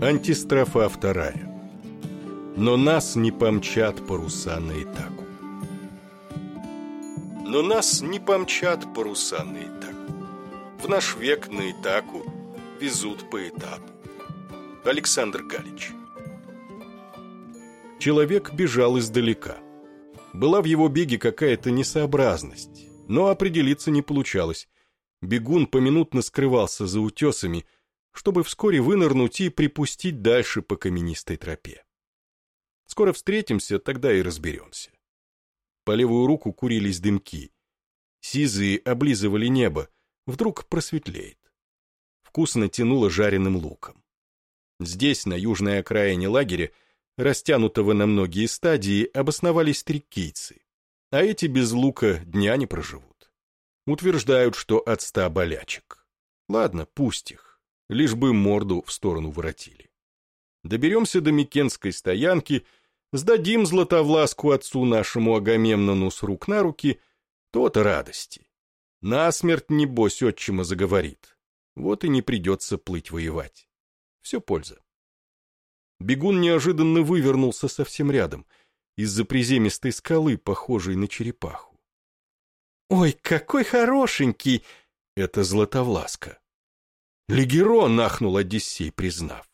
Антистрофа вторая. Но нас не помчат паруса на Итаку. Но нас не помчат паруса на Итаку. В наш век на Итаку везут по этапу. Александр Галич. Человек бежал издалека. Была в его беге какая-то несообразность, но определиться не получалось. Бегун поминутно скрывался за утесами, чтобы вскоре вынырнуть и припустить дальше по каменистой тропе. Скоро встретимся, тогда и разберемся. По левую руку курились дымки. Сизые облизывали небо, вдруг просветлеет. Вкусно тянуло жареным луком. Здесь, на южной окраине лагеря, растянутого на многие стадии, обосновались трикийцы, а эти без лука дня не проживут. Утверждают, что от ста болячек. Ладно, пусть их лишь бы морду в сторону воротили. Доберемся до Микенской стоянки, сдадим Златовласку отцу нашему Агамемнону с рук на руки, то-то радости. Насмерть, небось, отчима заговорит. Вот и не придется плыть воевать. Все польза. Бегун неожиданно вывернулся совсем рядом, из-за приземистой скалы, похожей на черепаху. «Ой, какой хорошенький!» — это Златовласка. «Легерон!» — нахнул Одиссей, признав.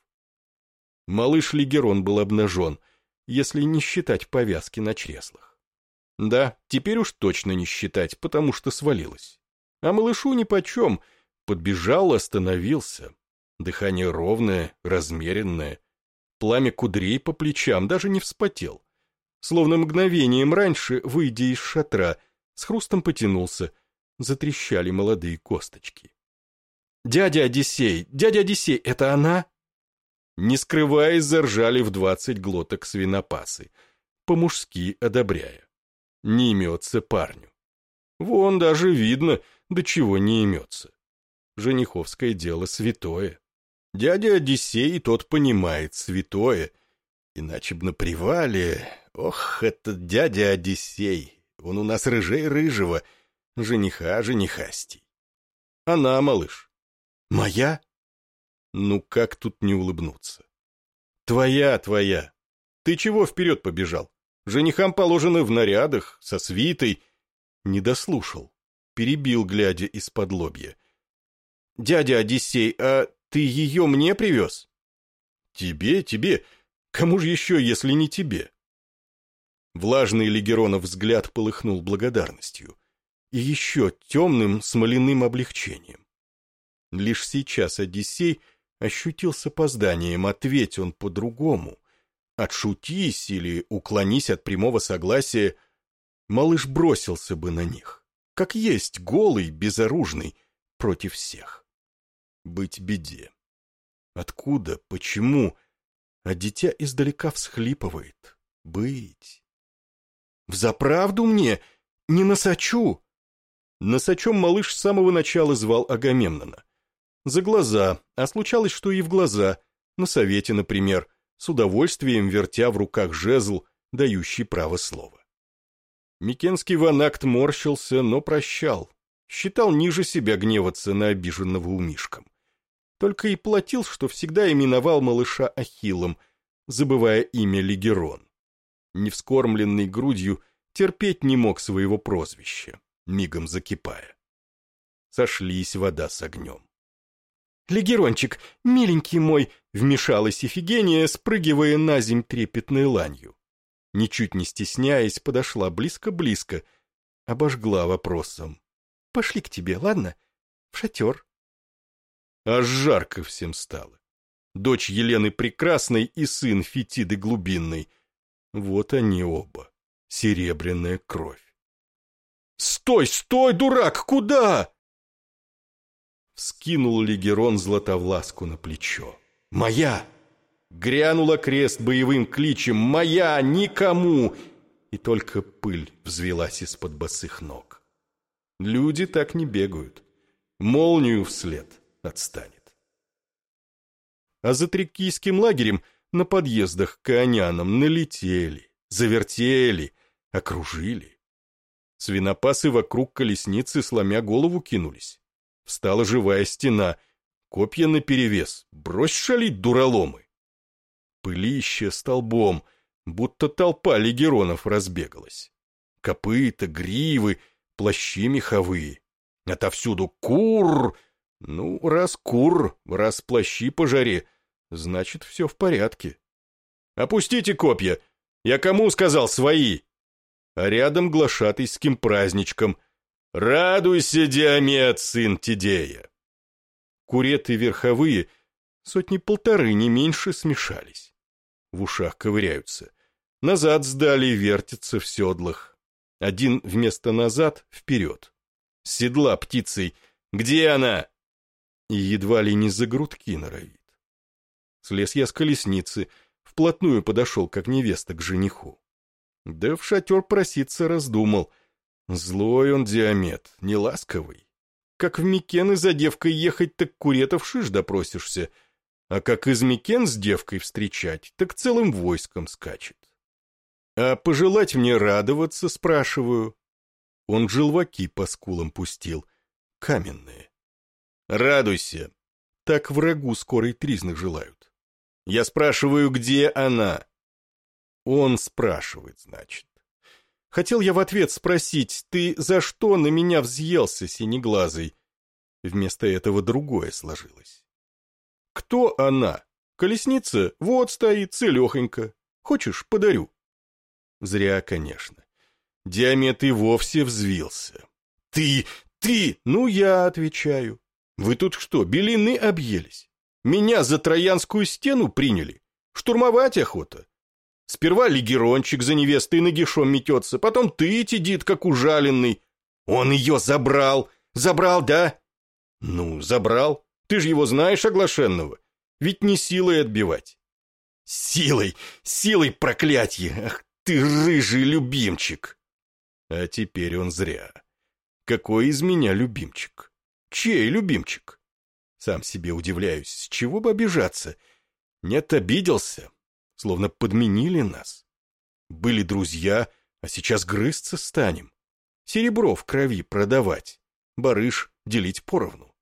Малыш Легерон был обнажен, если не считать повязки на чреслах. Да, теперь уж точно не считать, потому что свалилось. А малышу нипочем. Подбежал, остановился. Дыхание ровное, размеренное. Пламя кудрей по плечам даже не вспотел. Словно мгновением раньше, выйдя из шатра, с хрустом потянулся. Затрещали молодые косточки. «Дядя Одиссей! Дядя Одиссей, это она?» Не скрываясь, заржали в двадцать глоток свинопасы, по-мужски одобряя. Не имется парню. Вон даже видно, до чего не имется. Жениховское дело святое. Дядя Одиссей тот понимает святое, иначе б на привале... Ох, этот дядя Одиссей, он у нас рыжей рыжего, жениха женихастей. Она, малыш, Моя? Ну как тут не улыбнуться? Твоя, твоя. Ты чего вперед побежал? Женихам положено в нарядах, со свитой. Не дослушал. Перебил, глядя из-под лобья. Дядя Одиссей, а ты ее мне привез? Тебе, тебе. Кому же еще, если не тебе? Влажный Легеронов взгляд полыхнул благодарностью. И еще темным смоляным облегчением. Лишь сейчас Одиссей ощутил с опозданием, ответь он по-другому. Отшутись или уклонись от прямого согласия, малыш бросился бы на них, как есть, голый, безоружный, против всех. Быть беде. Откуда, почему? А дитя издалека всхлипывает. Быть. Взаправду мне? Не насочу? Насочом малыш с самого начала звал Агамемнона. За глаза, а случалось, что и в глаза, на совете, например, с удовольствием вертя в руках жезл, дающий право слова. Микенский ванакт морщился, но прощал. Считал ниже себя гневаться на обиженного умишком. Только и платил, что всегда именовал малыша Ахиллом, забывая имя Лигерон. Невскормленный грудью терпеть не мог своего прозвища, мигом закипая. Сошлись вода с огнем. «Легерончик, миленький мой!» — вмешалась Ифигения, спрыгивая на земь трепетной ланью. Ничуть не стесняясь, подошла близко-близко, обожгла вопросом. «Пошли к тебе, ладно? В шатер». Аж жарко всем стало. Дочь Елены Прекрасной и сын Фетиды Глубинной. Вот они оба. Серебряная кровь. «Стой, стой, дурак, куда?» Скинул Легерон Златовласку на плечо. «Моя!» Грянула крест боевым кличем «Моя! Никому!» И только пыль взвелась из-под босых ног. Люди так не бегают. Молнию вслед отстанет. А за трикийским лагерем на подъездах к Ионянам налетели, завертели, окружили. Свинопасы вокруг колесницы, сломя голову, кинулись. Встала живая стена. Копья наперевес. Брось шалить, дураломы. Пылище столбом, будто толпа легеронов разбегалась. Копыта, гривы, плащи меховые. Отовсюду кур! Ну, раз кур, раз плащи по жаре, значит, все в порядке. «Опустите копья! Я кому сказал свои?» А рядом глашатайским праздничком. «Радуйся, Диамет, сын Тидея!» Куреты верховые, сотни полторы, не меньше, смешались. В ушах ковыряются. Назад сдали вертятся в седлах. Один вместо назад — вперед. седла птицей. «Где она?» И едва ли не за грудки норовит. Слез я с колесницы, вплотную подошел, как невеста, к жениху. Да в шатер проситься раздумал. Злой он диамет, неласковый. Как в Микены за девкой ехать, так куретов шиш допросишься, а как из Микен с девкой встречать, так целым войском скачет. А пожелать мне радоваться, спрашиваю. Он желваки по скулам пустил, каменные. Радуйся, так врагу скорой тризны желают. Я спрашиваю, где она? Он спрашивает, значит. Хотел я в ответ спросить, ты за что на меня взъелся, синеглазый? Вместо этого другое сложилось. Кто она? Колесница? Вот стоит, целехонько. Хочешь, подарю? Зря, конечно. Диамет и вовсе взвился. Ты, ты, ну я отвечаю. Вы тут что, белины объелись? Меня за Троянскую стену приняли? Штурмовать охота? Сперва легерончик за невестой нагишом метется, потом ты, Тидит, как ужаленный. Он ее забрал. Забрал, да? Ну, забрал. Ты же его знаешь, оглашенного. Ведь не силой отбивать. Силой, силой проклятье. Ах ты, рыжий любимчик. А теперь он зря. Какой из меня любимчик? Чей любимчик? Сам себе удивляюсь, с чего бы обижаться? Нет, обиделся, словно подменили нас. Были друзья, а сейчас грызться станем. Серебро в крови продавать, барыш делить поровну.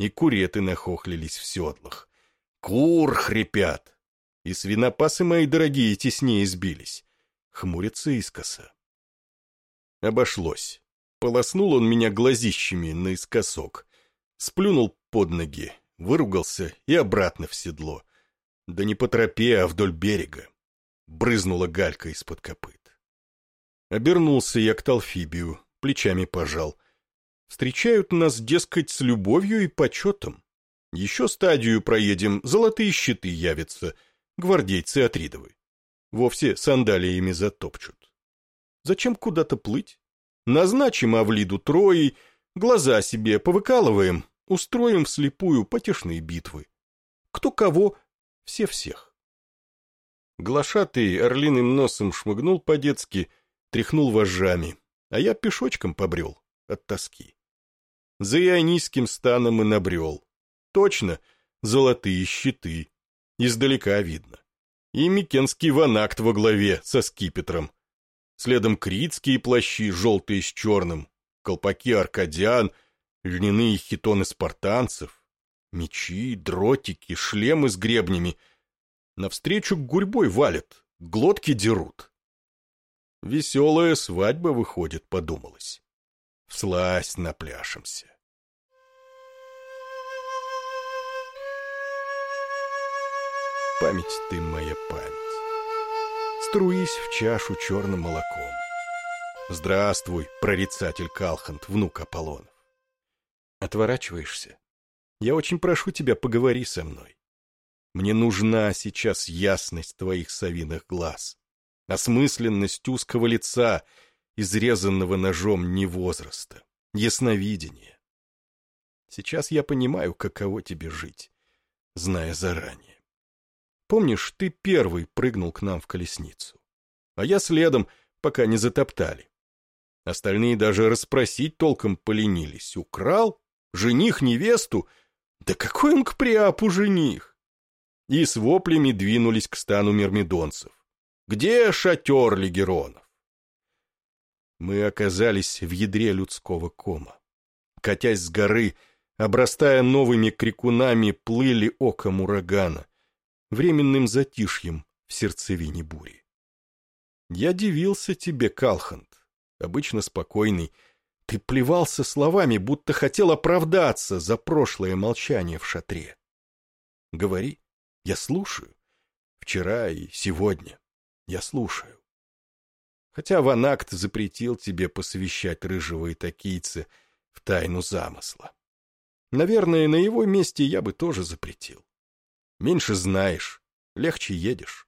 И куреты нахохлились в седлах. Кур хрипят. И свинопасы мои дорогие теснее сбились. Хмурятся искоса. Обошлось. Полоснул он меня глазищами наискосок сплюнул под ноги, выругался и обратно в седло. Да не по тропе, а вдоль берега. Брызнула галька из-под копыт. Обернулся я к Талфибию, плечами пожал. Встречают нас, дескать, с любовью и почетом. Еще стадию проедем, золотые щиты явятся, гвардейцы Атридовы. Вовсе сандалиями затопчут. Зачем куда-то плыть? Назначим Авлиду Трои, глаза себе повыкалываем, устроим вслепую потешные битвы. Кто кого, все всех. Глашатый орлиным носом шмыгнул по-детски, тряхнул вожжами, а я пешочком побрел от тоски. За ионийским станом и набрел. Точно, золотые щиты. Издалека видно. И Микенский ванакт во главе со скипетром. Следом критские плащи, желтые с черным, колпаки аркадиан — льняные хитоны спартанцев, мечи, дротики, шлемы с гребнями. Навстречу гурьбой валят, глотки дерут. Веселая свадьба выходит, подумалось. Всласть напляшемся. Память ты моя память. Струись в чашу черным молоком. Здравствуй, прорицатель Калхант, внук Аполлона. Отворачиваешься? Я очень прошу тебя, поговори со мной. Мне нужна сейчас ясность твоих совиных глаз, осмысленность узкого лица, изрезанного ножом невозраста, ясновидение. Сейчас я понимаю, каково тебе жить, зная заранее. Помнишь, ты первый прыгнул к нам в колесницу, а я следом, пока не затоптали. Остальные даже расспросить толком поленились. Украл? Жених невесту? Да какой он к Приапу жених? И с воплями двинулись к стану мирмидонцев. Где шатер легеронов? Мы оказались в ядре людского кома. Катясь с горы, обрастая новыми крикунами, плыли оком урагана. временным затишьем в сердцевине бури. Я дивился тебе, Калхант, обычно спокойный. Ты плевался словами, будто хотел оправдаться за прошлое молчание в шатре. Говори, я слушаю. Вчера и сегодня я слушаю. Хотя Ванакт запретил тебе посвящать рыжего итакийца в тайну замысла. Наверное, на его месте я бы тоже запретил. Меньше знаешь, легче едешь.